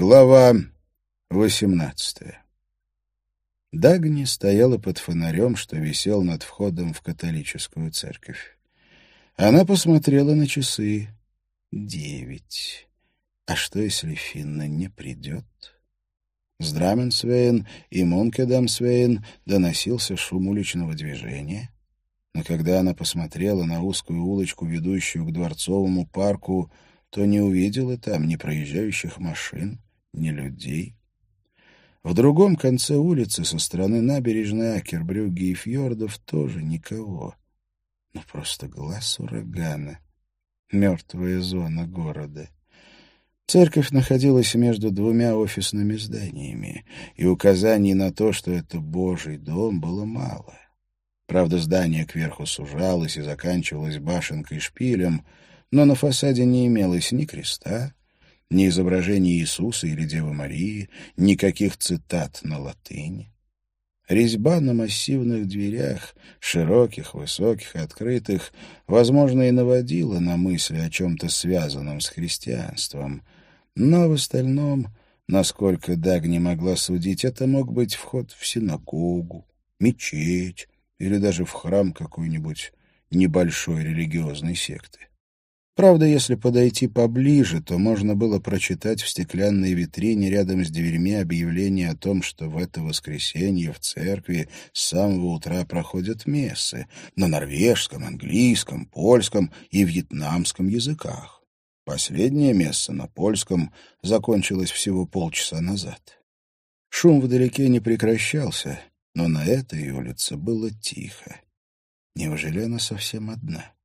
Глава восемнадцатая Дагни стояла под фонарем, что висел над входом в католическую церковь. Она посмотрела на часы. Девять. А что, если Финна не придет? С Драменсвейн и Мункедамсвейн доносился шум уличного движения. Но когда она посмотрела на узкую улочку, ведущую к Дворцовому парку, то не увидела там ни проезжающих машин, ни людей. В другом конце улицы, со стороны набережной Акербрюги и фьордов, тоже никого. Но просто глаз урагана. Мертвая зона города. Церковь находилась между двумя офисными зданиями, и указаний на то, что это Божий дом, было мало. Правда, здание кверху сужалось и заканчивалось башенкой-шпилем — но на фасаде не имелось ни креста, ни изображения Иисуса или Девы Марии, никаких цитат на латыни. Резьба на массивных дверях, широких, высоких, открытых, возможно, и наводила на мысли о чем-то связанном с христианством. Но в остальном, насколько Даг не могла судить, это мог быть вход в синагогу, мечеть или даже в храм какой-нибудь небольшой религиозной секты. Правда, если подойти поближе, то можно было прочитать в стеклянной витрине рядом с дверьми объявление о том, что в это воскресенье в церкви с самого утра проходят мессы на норвежском, английском, польском и вьетнамском языках. Последняя месса на польском закончилась всего полчаса назад. Шум вдалеке не прекращался, но на этой улице было тихо. Неужели она совсем одна?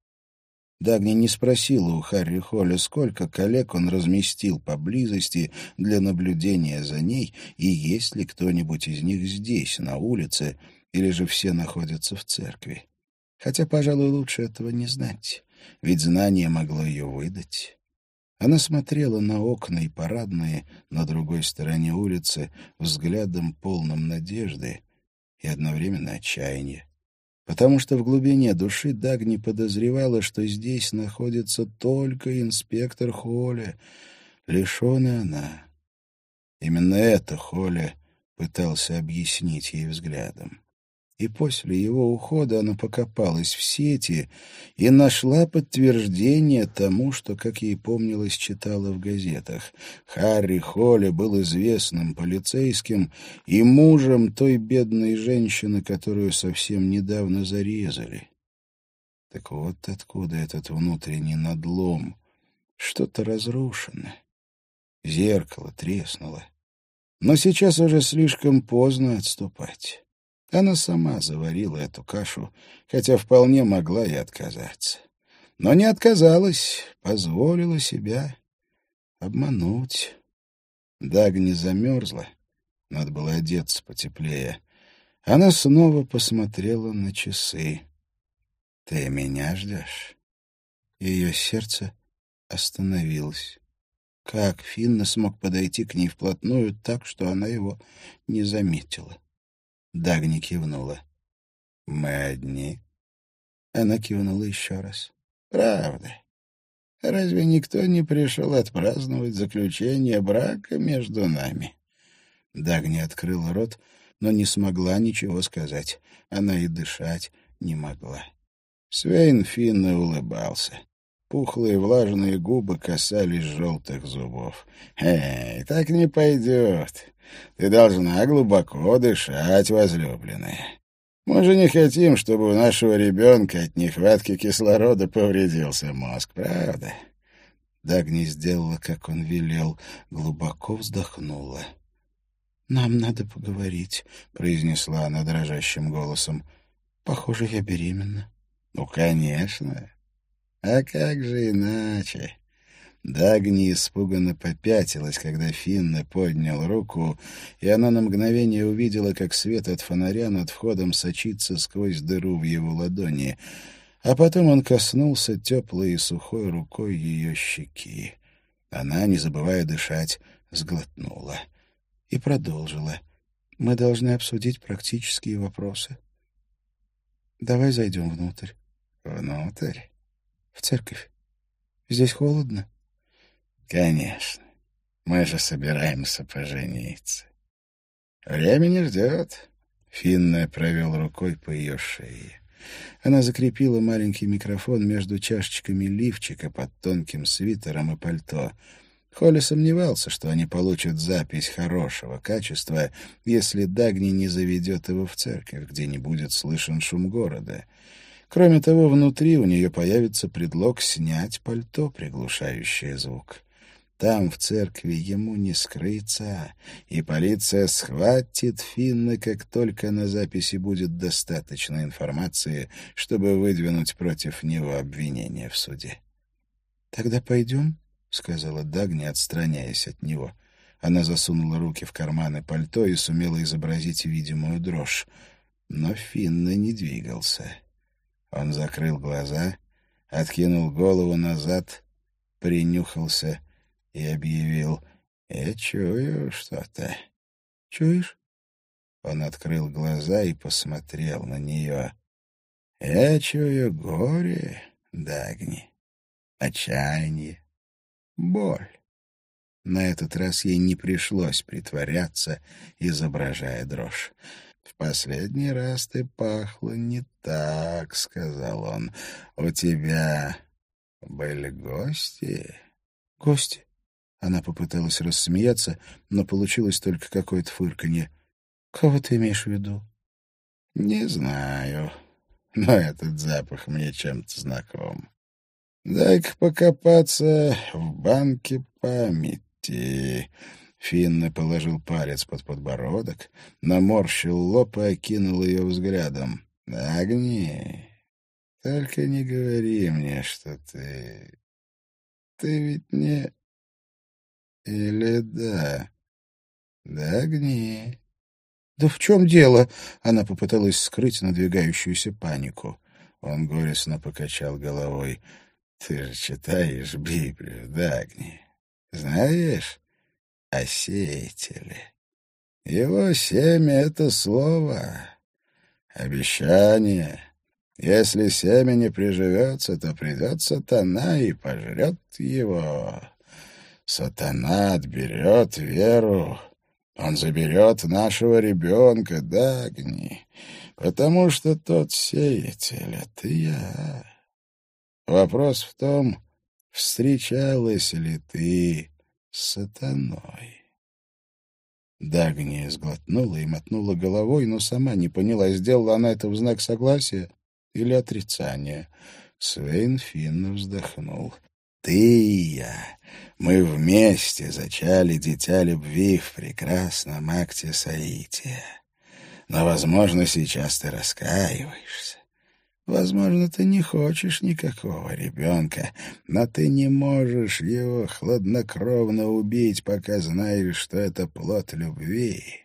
Дагни не спросила у Харри Холля, сколько коллег он разместил поблизости для наблюдения за ней, и есть ли кто-нибудь из них здесь, на улице, или же все находятся в церкви. Хотя, пожалуй, лучше этого не знать, ведь знание могло ее выдать. Она смотрела на окна и парадные на другой стороне улицы взглядом полным надежды и одновременно отчаяния потому что в глубине души Даг не подозревала, что здесь находится только инспектор Холли, лишенная она. Именно это Холли пытался объяснить ей взглядом. И после его ухода она покопалась в сети и нашла подтверждение тому, что, как ей помнилось, читала в газетах. Харри Холли был известным полицейским и мужем той бедной женщины, которую совсем недавно зарезали. Так вот откуда этот внутренний надлом. Что-то разрушено. Зеркало треснуло. Но сейчас уже слишком поздно отступать. Она сама заварила эту кашу, хотя вполне могла и отказаться. Но не отказалась, позволила себя обмануть. Дагни замерзла, надо было одеться потеплее. Она снова посмотрела на часы. «Ты меня ждешь?» Ее сердце остановилось. Как Финна смог подойти к ней вплотную так, что она его не заметила? Дагни кивнула. «Мы одни?» Она кивнула еще раз. «Правда. Разве никто не пришел отпраздновать заключение брака между нами?» Дагни открыла рот, но не смогла ничего сказать. Она и дышать не могла. Свейн финно улыбался. Пухлые влажные губы касались желтых зубов. «Эй, так не пойдет. Ты должна глубоко дышать, возлюбленная. Мы же не хотим, чтобы у нашего ребенка от нехватки кислорода повредился мозг, правда?» Дагни сделала, как он велел, глубоко вздохнула. «Нам надо поговорить», — произнесла она дрожащим голосом. «Похоже, я беременна». «Ну, конечно. А как же иначе?» Дагни испуганно попятилась, когда Финна поднял руку, и она на мгновение увидела, как свет от фонаря над входом сочится сквозь дыру в его ладони. А потом он коснулся теплой и сухой рукой ее щеки. Она, не забывая дышать, сглотнула и продолжила. «Мы должны обсудить практические вопросы. Давай зайдем внутрь». «Внутрь?» «В церковь. Здесь холодно?» Конечно. Мы же собираемся пожениться. Время не ждет. Финна провел рукой по ее шее. Она закрепила маленький микрофон между чашечками лифчика под тонким свитером и пальто. Холли сомневался, что они получат запись хорошего качества, если Дагни не заведет его в церковь, где не будет слышен шум города. Кроме того, внутри у нее появится предлог снять пальто, приглушающее звук. Там, в церкви, ему не скрыться, и полиция схватит Финна, как только на записи будет достаточно информации, чтобы выдвинуть против него обвинение в суде. «Тогда пойдем?» — сказала Дагни, отстраняясь от него. Она засунула руки в карманы пальто и сумела изобразить видимую дрожь. Но Финна не двигался. Он закрыл глаза, откинул голову назад, принюхался — и объявил «Я чую что-то». «Чуешь?» Он открыл глаза и посмотрел на нее. «Я чую горе, Дагни, отчаяние, боль». На этот раз ей не пришлось притворяться, изображая дрожь. «В последний раз ты пахла не так», — сказал он. «У тебя были гости?» «Гости?» Она попыталась рассмеяться, но получилось только какое-то фырканье. «Кого ты имеешь в виду?» «Не знаю, но этот запах мне чем-то знаком. Дай-ка покопаться в банке памяти». Финна положил палец под подбородок, наморщил лоб и окинул ее взглядом. «Огни, только не говори мне, что ты... Ты ведь не...» Или да? Да, огни. Да в чем дело? Она попыталась скрыть надвигающуюся панику. Он горестно покачал головой. Ты же читаешь Библию, да, огни? Знаешь о? Его семя — это слово, обещание. Если семя не приживется, то придет сатана и пожрет его. Сатана отберет веру. Он заберет нашего ребенка, Дагни, потому что тот сеятель — это я. Вопрос в том, встречалась ли ты с сатаной. Дагни сглотнула и мотнула головой, но сама не поняла, сделала она это в знак согласия или отрицания. Свейн Финн вздохнул. Ты и я. Мы вместе зачали дитя любви в прекрасном акте соития. Но, возможно, сейчас ты раскаиваешься. Возможно, ты не хочешь никакого ребенка, но ты не можешь его хладнокровно убить, пока знаешь, что это плод любви.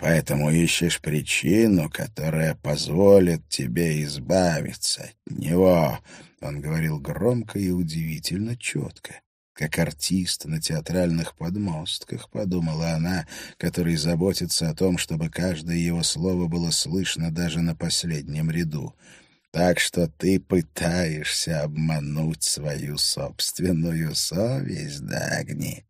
Поэтому ищешь причину, которая позволит тебе избавиться от него, он говорил громко и удивительно четко. Как артист на театральных подмостках, подумала она, который заботится о том, чтобы каждое его слово было слышно даже на последнем ряду. Так что ты пытаешься обмануть свою собственную совесть, Дагни.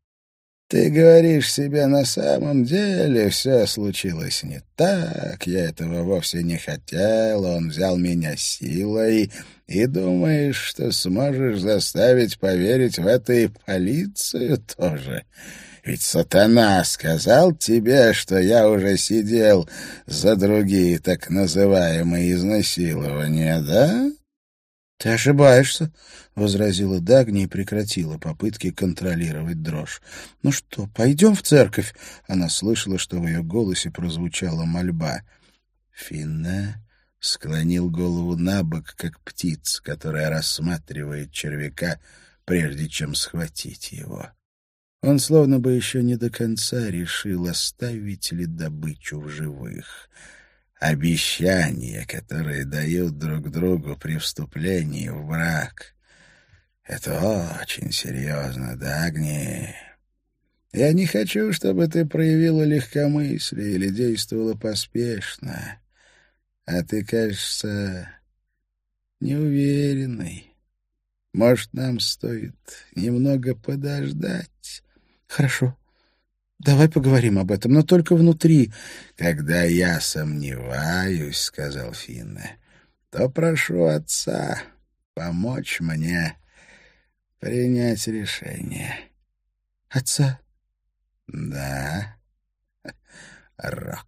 Ты говоришь себе, на самом деле все случилось не так, я этого вовсе не хотел, он взял меня силой, и думаешь, что сможешь заставить поверить в это и полицию тоже. Ведь сатана сказал тебе, что я уже сидел за другие так называемые изнасилования, да? «Ты ошибаешься», — возразила Дагни и прекратила попытки контролировать дрожь. «Ну что, пойдем в церковь?» Она слышала, что в ее голосе прозвучала мольба. Финна склонил голову на бок, как птиц, которая рассматривает червяка, прежде чем схватить его. Он словно бы еще не до конца решил, оставить ли добычу в живых — обещания, которые дают друг другу при вступлении в брак. Это очень серьезно, Дагни. Я не хочу, чтобы ты проявила легкомыслие или действовала поспешно. А ты, кажется, неуверенной. Может, нам стоит немного подождать? Хорошо, Давай поговорим об этом, но только внутри. Когда я сомневаюсь, — сказал Финне, — то прошу отца помочь мне принять решение. Отца? Да. Рок.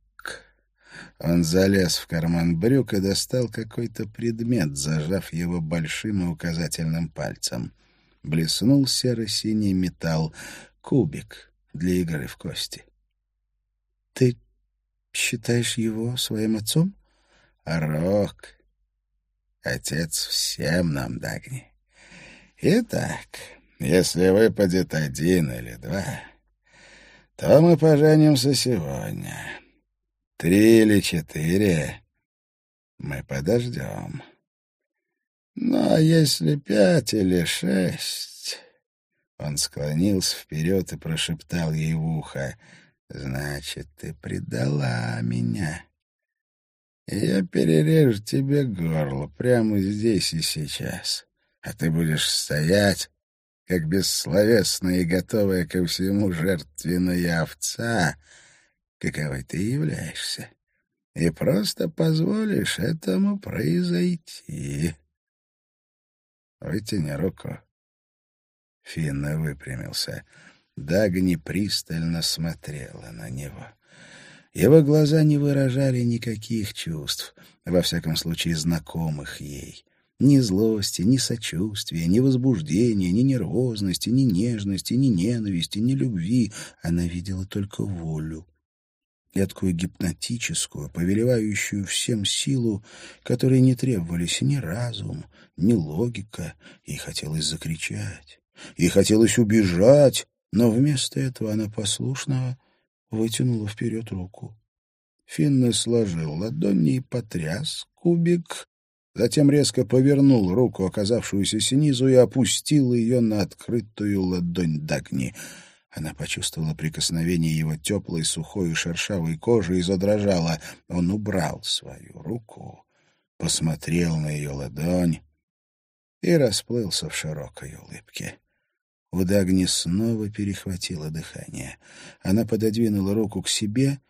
Он залез в карман брюк и достал какой-то предмет, зажав его большим и указательным пальцем. Блеснул серо-синий металл. Кубик для игры в кости. — Ты считаешь его своим отцом? — Рок. Отец всем нам, Дагни. Итак, если выпадет один или два, то мы поженимся сегодня. Три или четыре мы подождем. А если пять или шесть... Он склонился вперед и прошептал ей в ухо. «Значит, ты предала меня. Я перережу тебе горло прямо здесь и сейчас, а ты будешь стоять, как бессловесная и готовая ко всему жертвенная овца, каковой ты являешься, и просто позволишь этому произойти. Вытяни руку. Финна выпрямился. Дагни пристально смотрела на него. Его глаза не выражали никаких чувств, во всяком случае знакомых ей. Ни злости, ни сочувствия, ни возбуждения, ни нервозности, ни нежности, ни ненависти, ни любви. Она видела только волю эткую гипнотическую, повелевающую всем силу, которой не требовались ни разум, ни логика, и хотелось закричать, и хотелось убежать, но вместо этого она послушно вытянула вперед руку. Финне сложил ладони и потряс кубик, затем резко повернул руку, оказавшуюся снизу, и опустил ее на открытую ладонь Дагни — она почувствовала прикосновение его теплой, сухой и шершавой кожи и задрожала. Он убрал свою руку, посмотрел на ее ладонь и расплылся в широкой улыбке. У Дагни снова перехватило дыхание. Она пододвинула руку к себе.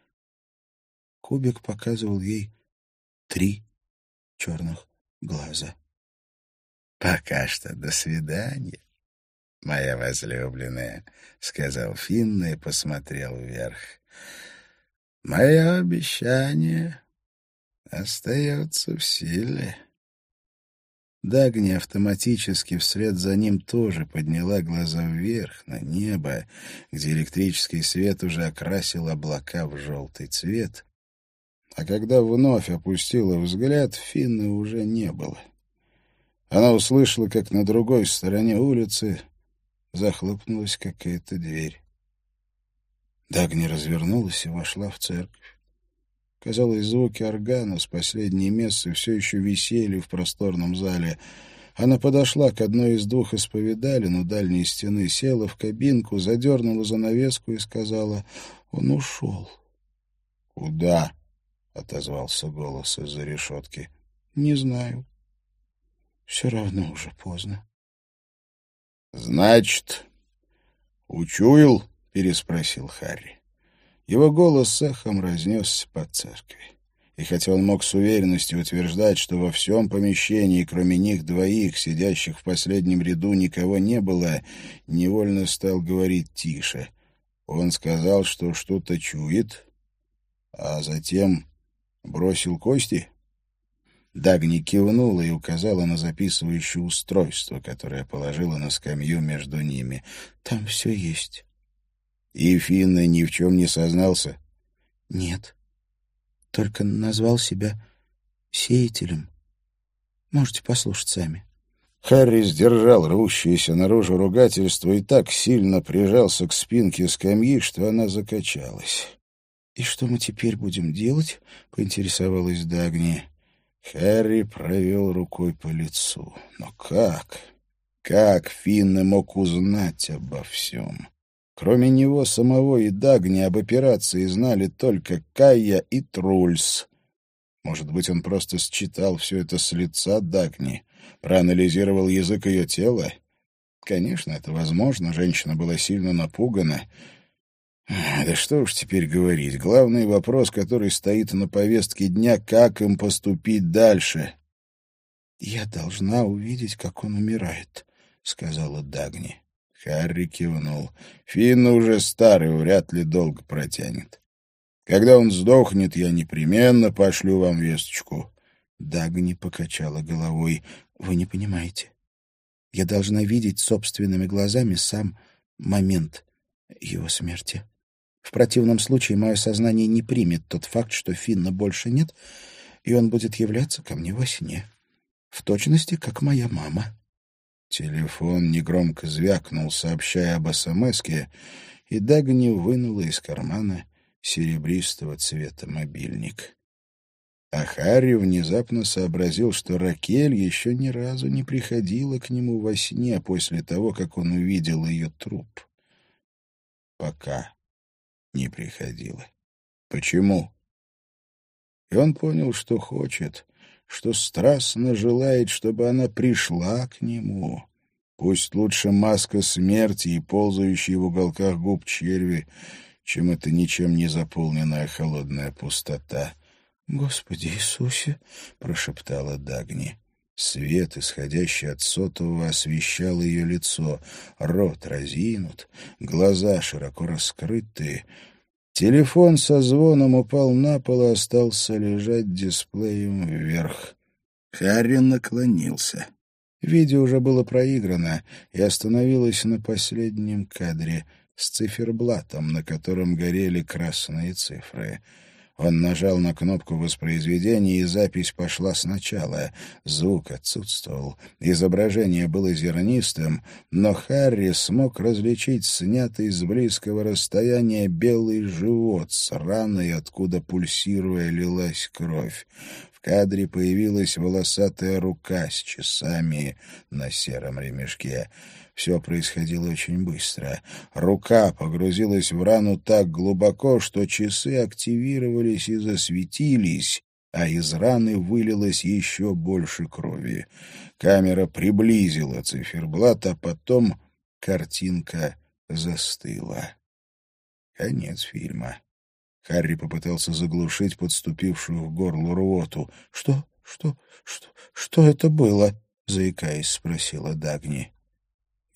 Кубик показывал ей три черных глаза. «Пока что до свидания», моя возлюбленная», — сказал Финн и посмотрел вверх. «Мое обещание остается в силе». Дагни автоматически вслед за ним тоже подняла глаза вверх, на небо, где электрический свет уже окрасил облака в желтый цвет. А когда вновь опустила взгляд, Финны уже не было. Она услышала, как на другой стороне улицы захлопнулась какая-то дверь. Дагни развернулась и вошла в церковь. Казалось, звуки органа с последней мессы все еще висели в просторном зале. Она подошла к одной из двух исповедалин у дальней стены, села в кабинку, задернула занавеску и сказала «Он ушел». «Куда?» — отозвался голос из-за решетки. «Не знаю. Все равно уже поздно». «Значит, учуял?» — переспросил Харри. Его голос эхом разнесся по церкви. И хотя он мог с уверенностью утверждать, что во всем помещении, кроме них двоих, сидящих в последнем ряду, никого не было, невольно стал говорить тише. Он сказал, что что-то чует, а затем бросил кости. Дагни кивнула и указала на записывающее устройство, которое положила на скамью между ними. «Там все есть». «И Финна ни в чем не сознался?» «Нет. Только назвал себя сеятелем. Можете послушать сами». Харри сдержал рвущееся наружу ругательство и так сильно прижался к спинке скамьи, что она закачалась. «И что мы теперь будем делать?» — поинтересовалась Дагни. Харри провел рукой по лицу. Но как? Как Финн мог узнать обо всем? Кроме него самого и Дагни об операции знали только Кая и Трульс. Может быть, он просто считал все это с лица Дагни, проанализировал язык ее тела? Конечно, это возможно, женщина была сильно напугана. Да что уж теперь говорить. Главный вопрос, который стоит на повестке дня, как им поступить дальше. «Я должна увидеть, как он умирает», — сказала Дагни. Харри кивнул. Финн уже старый, вряд ли долго протянет. Когда он сдохнет, я непременно пошлю вам весточку. Дагни покачала головой. Вы не понимаете. Я должна видеть собственными глазами сам момент его смерти. В противном случае мое сознание не примет тот факт, что Финна больше нет, и он будет являться ко мне во сне. В точности, как моя мама. Телефон негромко звякнул, сообщая об СМСке, и Дагни вынула из кармана серебристого цвета мобильник. А Харри внезапно сообразил, что Ракель еще ни разу не приходила к нему во сне после того, как он увидел ее труп. Пока не приходила. Почему? И он понял, что хочет, что страстно желает, чтобы она пришла к нему. Пусть лучше маска смерти и ползающие в уголках губ черви, чем эта ничем не заполненная холодная пустота. «Господи Иисусе!» — прошептала Дагни. Свет, исходящий от сотового, освещал ее лицо. Рот разинут, глаза широко раскрыты. Телефон со звоном упал на пол и остался лежать дисплеем вверх. Харри наклонился. Видео уже было проиграно и остановилось на последнем кадре с циферблатом, на котором горели красные цифры — он нажал на кнопку воспроизведения, и запись пошла сначала. Звук отсутствовал. Изображение было зернистым, но Харри смог различить снятый с близкого расстояния белый живот с раной, откуда, пульсируя, лилась кровь. В кадре появилась волосатая рука с часами на сером ремешке. Все происходило очень быстро. Рука погрузилась в рану так глубоко, что часы активировались и засветились, а из раны вылилось еще больше крови. Камера приблизила циферблат, а потом картинка застыла. Конец фильма. Харри попытался заглушить подступившую в горло рвоту. «Что? Что? Что? Что это было?» — заикаясь, спросила Дагни.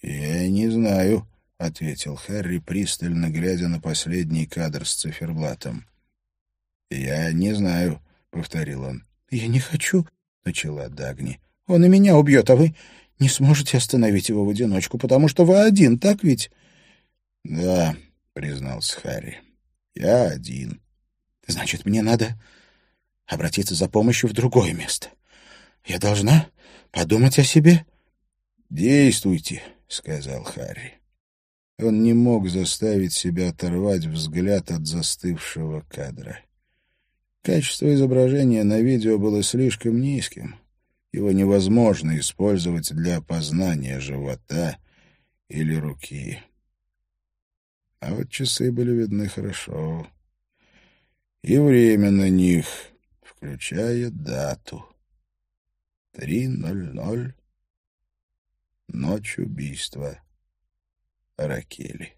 «Я не знаю», — ответил Харри, пристально глядя на последний кадр с циферблатом. «Я не знаю», — повторил он. «Я не хочу», — начала Дагни. «Он и меня убьет, а вы не сможете остановить его в одиночку, потому что вы один, так ведь?» «Да», — признался Харри. «Я один». «Значит, мне надо обратиться за помощью в другое место. Я должна подумать о себе». «Действуйте», — сказал Харри. Он не мог заставить себя оторвать взгляд от застывшего кадра. Качество изображения на видео было слишком низким. Его невозможно использовать для опознания живота или руки. А вот часы были видны хорошо. И время на них, включая дату. Три ноль ноль Ночь убийства Ракели.